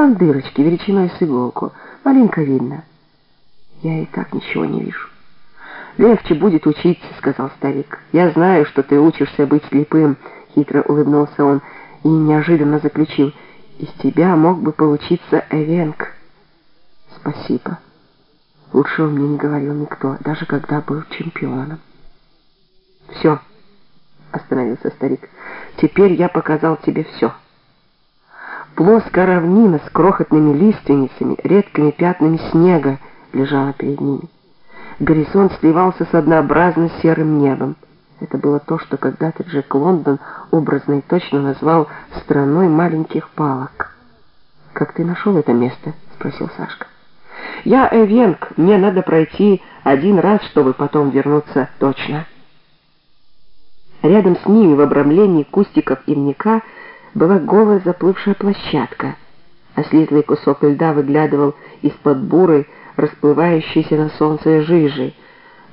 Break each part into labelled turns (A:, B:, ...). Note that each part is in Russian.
A: там дырочки величиной с иголку. Маленько видно. Я и так ничего не вижу. «Легче будет учиться», — сказал старик. «Я знаю, что ты учишься быть слепым», — хитро улыбнулся он и неожиданно заключил. «Из тебя мог бы получиться Эвенк». «Спасибо. Лучше мне не говорил никто, даже когда был чемпионом». «Все», — остановился старик, — «теперь я показал тебе все». Плоская равнина с крохотными лиственницами, редкими пятнами снега лежала перед ними. Горизонт сливался с однообразно серым небом. Это было то, что когда-то Джек Лондон образно и точно назвал «страной маленьких палок». «Как ты нашел это место?» — спросил Сашка. «Я Эвенг, мне надо пройти один раз, чтобы потом вернуться точно». Рядом с ними в обрамлении кустиков и ивника была голая заплывшая площадка, а слизлый кусок льда выглядывал из-под бурой, расплывающейся на солнце жижи.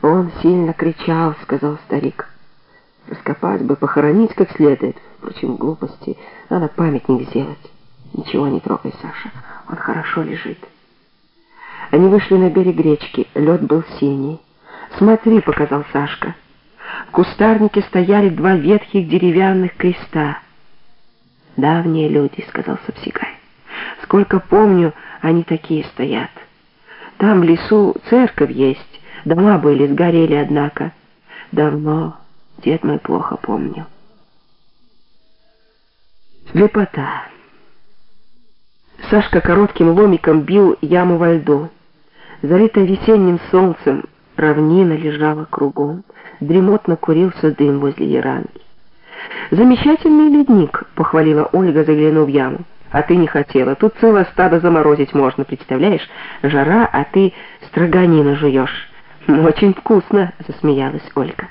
A: «Он сильно кричал», — сказал старик. «Раскопать бы, похоронить как следует. Впрочем, глупости. Надо памятник сделать. Ничего не трогай, Саша. Он хорошо лежит». Они вышли на берег речки. Лед был синий. «Смотри», — показал Сашка. В кустарнике стояли два ветхих деревянных креста. «Давние люди», — сказал Сапсигай. «Сколько помню, они такие стоят». Там в лесу церковь есть, дома были, сгорели, однако. Давно дед мой плохо помнил. Слепота. Сашка коротким ломиком бил яму во льду. Залитая весенним солнцем, равнина лежала кругом. Дремотно курился дым возле яранги. «Замечательный ледник», — похвалила Ольга, заглянув в яму. А ты не хотела. Тут целое стадо заморозить можно, представляешь? Жара, а ты строганину жуешь. Очень вкусно, засмеялась Ольга.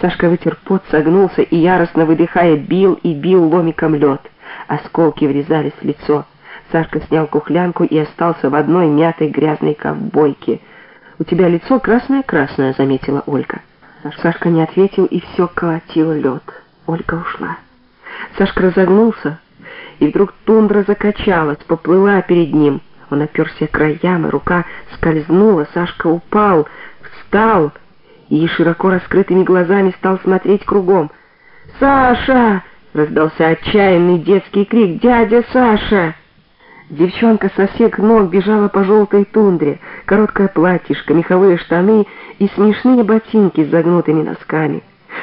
A: Сашка вытер пот, согнулся и, яростно выдыхая, бил и бил ломиком лед. Осколки врезались в лицо. Сашка снял кухлянку и остался в одной мятой грязной ковбойке. «У тебя лицо красное-красное», — заметила Ольга. Сашка не ответил, и все колотило лед. Ольга ушла. Сашка разогнулся, и вдруг тундра закачалась, поплыла перед ним. Он оперся краям, и рука скользнула, Сашка упал, встал и широко раскрытыми глазами стал смотреть кругом. «Саша!» — раздался отчаянный детский крик. «Дядя Саша!» Девчонка со всех ног бежала по желтой тундре, короткое платьишко, меховые штаны и смешные ботинки с загнутыми носками.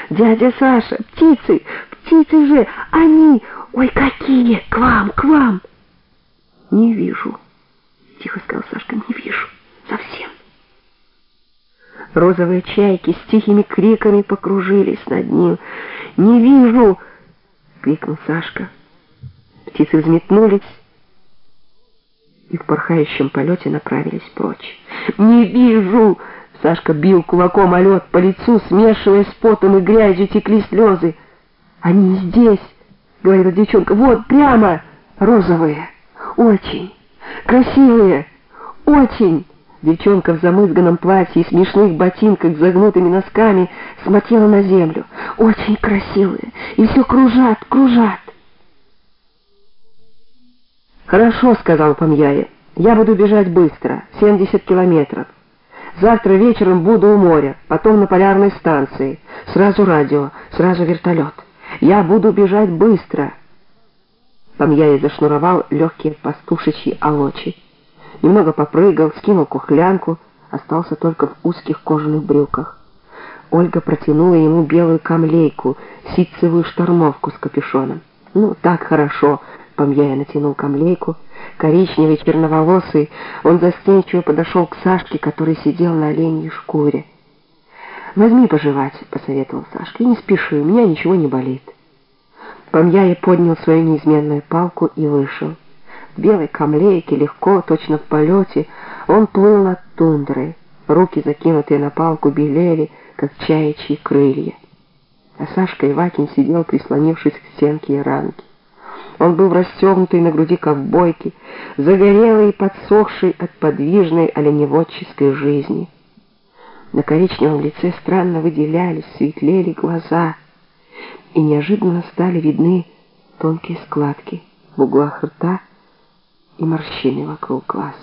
A: «Дядя Саша! Птицы! Птицы же! Они! «Ой, какие! К вам, к вам!» «Не вижу», — тихо сказал Сашка, — «не вижу. Совсем». Розовые чайки с тихими криками покружились над ним. «Не вижу!» — крикнул Сашка. Птицы взметнулись и в порхающем полете направились прочь. «Не вижу!» Сашка бил кулаком о лед по лицу, смешивая с потом и грязью текли слезы. «Они здесь!» — говорила девчонка. «Вот, прямо розовые, очень красивые, очень!» Девчонка в замызганном платье и смешных ботинках с загнутыми носками смотрела на землю. «Очень красивые, и все кружат, кружат!» «Хорошо», — сказал Памьяе. «Я буду бежать быстро, 70 километров. Завтра вечером буду у моря, потом на полярной станции. Сразу радио, сразу вертолет». Я буду бежать быстро. Помьяй зашнуровал легкие пастушечьи олочи. Немного попрыгал, скинул кухлянку, остался только в узких кожаных брюках. Ольга протянула ему белую камлейку, ситцевую штормовку с капюшоном. «Ну, так хорошо», — Помьяя натянул камлейку. Коричневый, черноволосый, он застенчиво подошел к Сашке, который сидел на оленьей шкуре. «Возьми пожевать», — посоветовал «и не спеши, у меня ничего не болит». Помьяя поднял свою неизменную палку и вышел. В белой камлейке, легко, точно в полете, он плыл над тундрой. Руки, закинутые на палку, белели, как чаячьи крылья. А Сашка Ивакин сидел, прислонившись к стенке и ранки. Он был в расстегнутой на груди ковбойке, загорелый и подсохший от подвижной оленеводческой жизни. На коричневом лице странно выделялись, светлели глаза, и неожиданно стали видны тонкие складки в углах рта и морщины вокруг глаз.